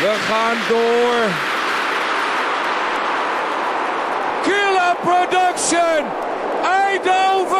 We gaan door. Killer Production. Eindhoven,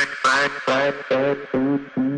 fun, fun, fun, fun, fun, fun.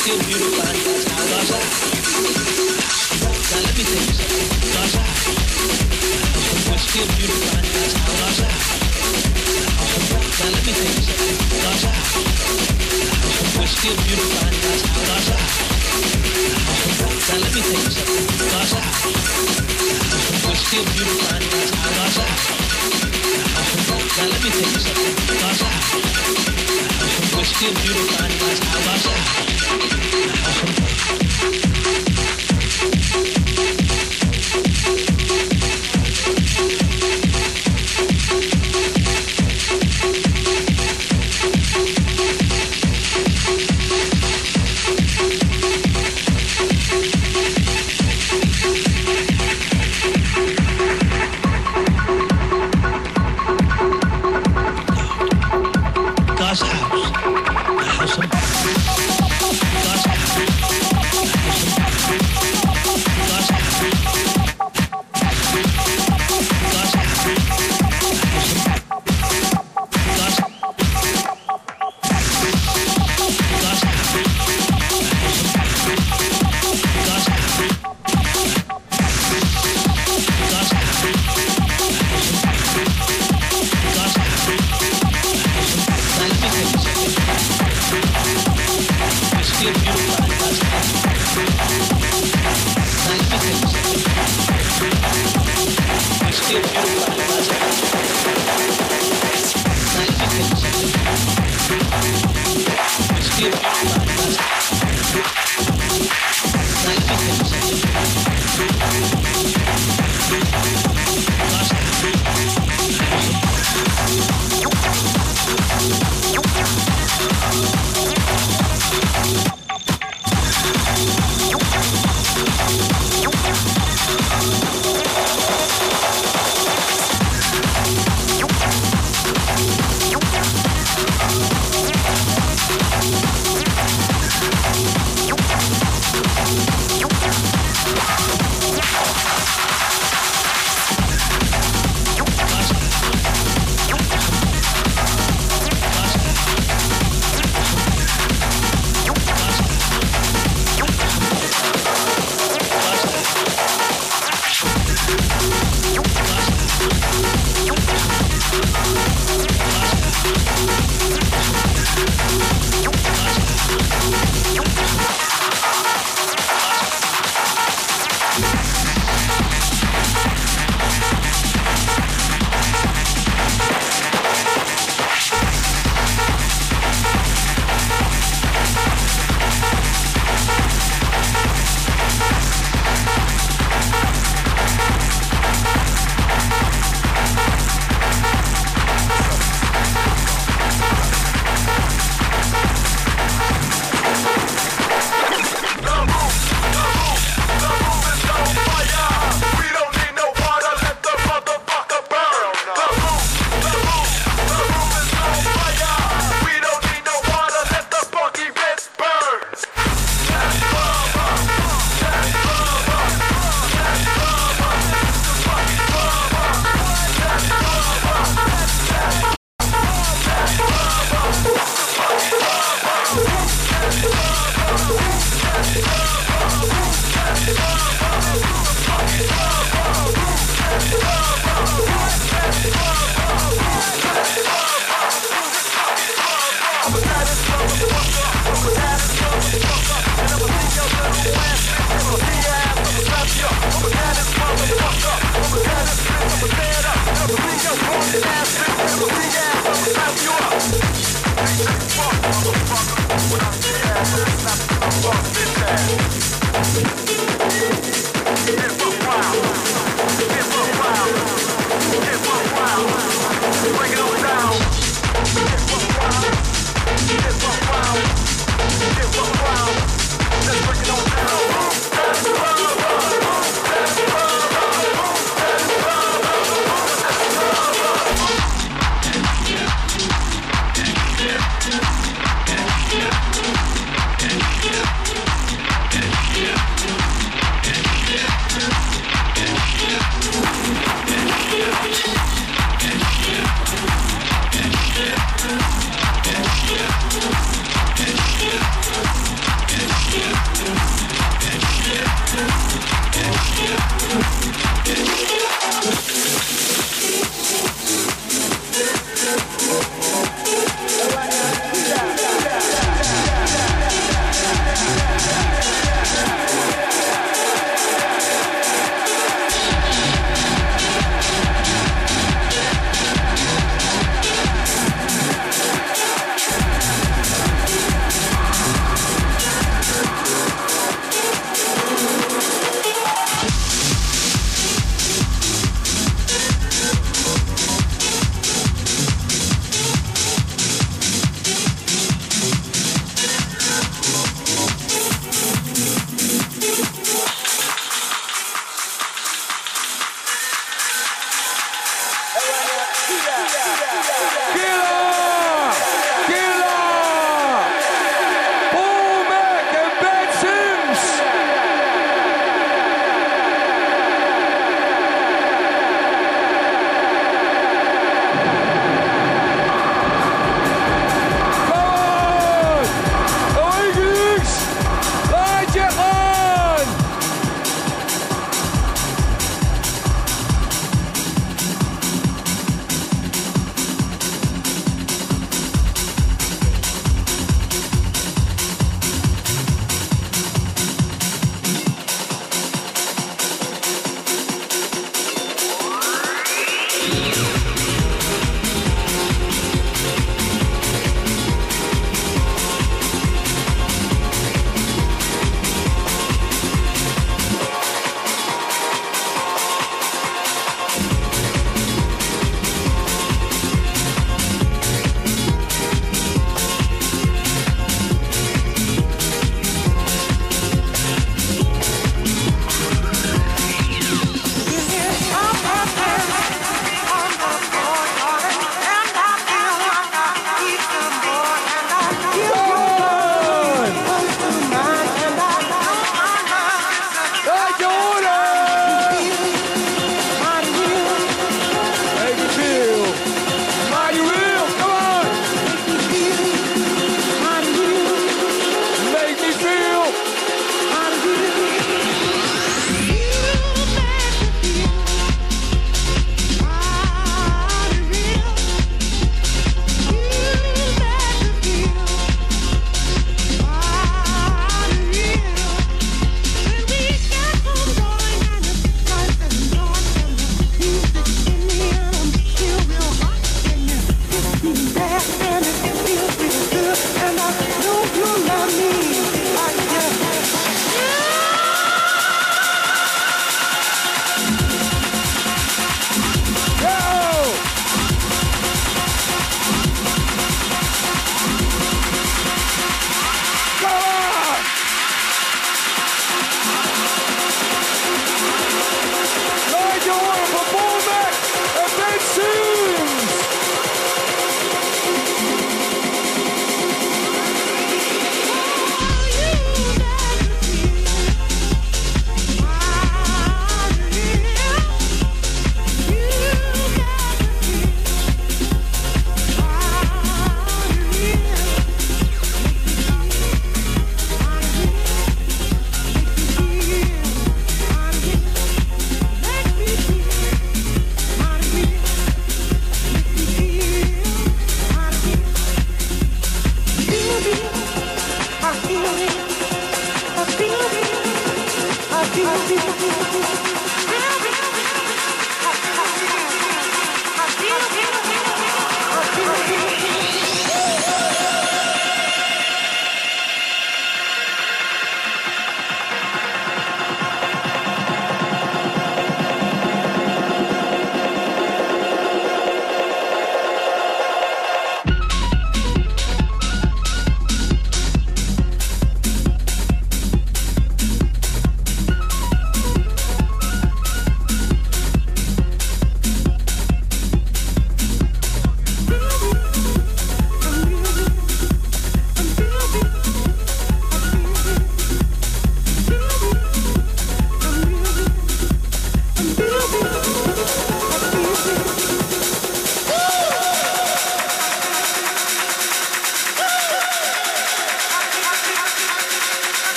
still. Now let me tell you something. That's. We're still you like that. Now let me tell you something. That's. We're still you like that. Now let me tell something. That's. We're still you like that. Now let me tell something. That's. We're still you like that. Thank you.